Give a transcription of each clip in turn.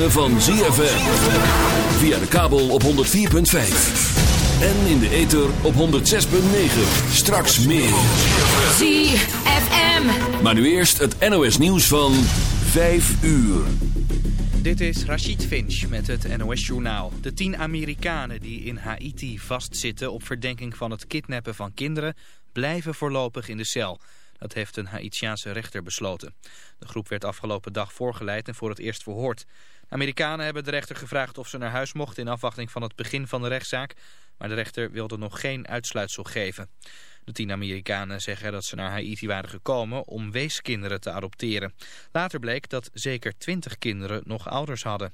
Ritme van ZFM. Via de kabel op 104.5. En in de ether op 106.9. Straks meer. ZFM. Maar nu eerst het NOS nieuws van 5 uur. Dit is Rachid Finch met het NOS-journaal. De tien Amerikanen die in Haiti vastzitten op verdenking van het kidnappen van kinderen... blijven voorlopig in de cel. Dat heeft een Haitiaanse rechter besloten. De groep werd afgelopen dag voorgeleid en voor het eerst verhoord. Amerikanen hebben de rechter gevraagd of ze naar huis mochten... in afwachting van het begin van de rechtszaak. Maar de rechter wilde nog geen uitsluitsel geven. De tien Amerikanen zeggen dat ze naar Haiti waren gekomen om weeskinderen te adopteren. Later bleek dat zeker twintig kinderen nog ouders hadden.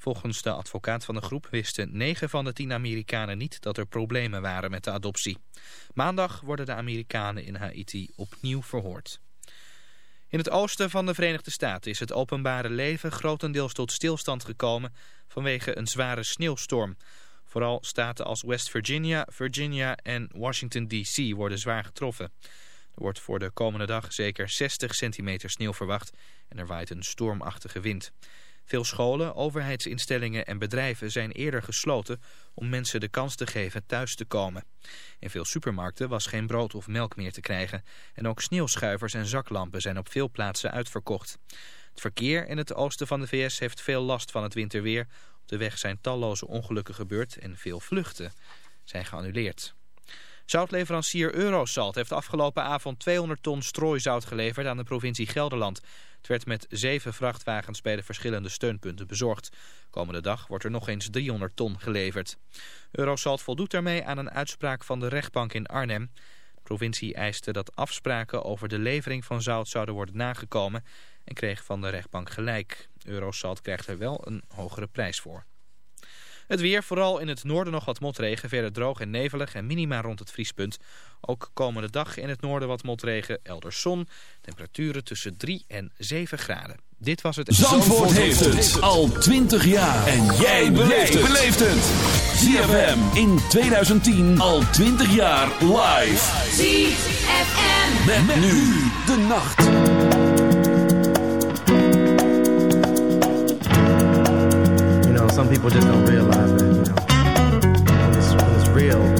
Volgens de advocaat van de groep wisten negen van de tien Amerikanen niet dat er problemen waren met de adoptie. Maandag worden de Amerikanen in Haiti opnieuw verhoord. In het oosten van de Verenigde Staten is het openbare leven grotendeels tot stilstand gekomen vanwege een zware sneeuwstorm. Vooral staten als West Virginia, Virginia en Washington D.C. worden zwaar getroffen. Er wordt voor de komende dag zeker 60 centimeter sneeuw verwacht en er waait een stormachtige wind. Veel scholen, overheidsinstellingen en bedrijven zijn eerder gesloten om mensen de kans te geven thuis te komen. In veel supermarkten was geen brood of melk meer te krijgen en ook sneeuwschuivers en zaklampen zijn op veel plaatsen uitverkocht. Het verkeer in het oosten van de VS heeft veel last van het winterweer. Op de weg zijn talloze ongelukken gebeurd en veel vluchten zijn geannuleerd. Zoutleverancier Eurosalt heeft afgelopen avond 200 ton strooizout geleverd aan de provincie Gelderland. Het werd met zeven vrachtwagens bij de verschillende steunpunten bezorgd. Komende dag wordt er nog eens 300 ton geleverd. Eurosalt voldoet daarmee aan een uitspraak van de rechtbank in Arnhem. De provincie eiste dat afspraken over de levering van zout zouden worden nagekomen en kreeg van de rechtbank gelijk. Eurosalt krijgt er wel een hogere prijs voor. Het weer, vooral in het noorden nog wat motregen, verder droog en nevelig en minima rond het vriespunt. Ook komende dag in het noorden wat motregen, elders zon, temperaturen tussen 3 en 7 graden. Dit was het... Zandvoort heeft het al 20 jaar. En jij beleeft het. ZFM in 2010 al 20 jaar live. ZFM. Met, nu de nacht. Some people just don't realize that, you know, when it's, when it's real,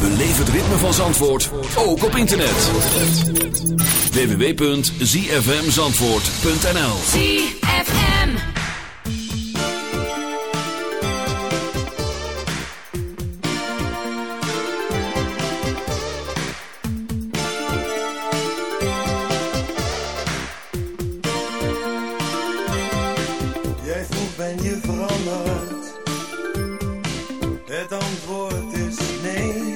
Beleef het ritme van Zandvoort ook op internet. www.zfmzandvoort.nl ZFM Jij voelt ben je veranderd. Het antwoord is nee.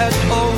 at all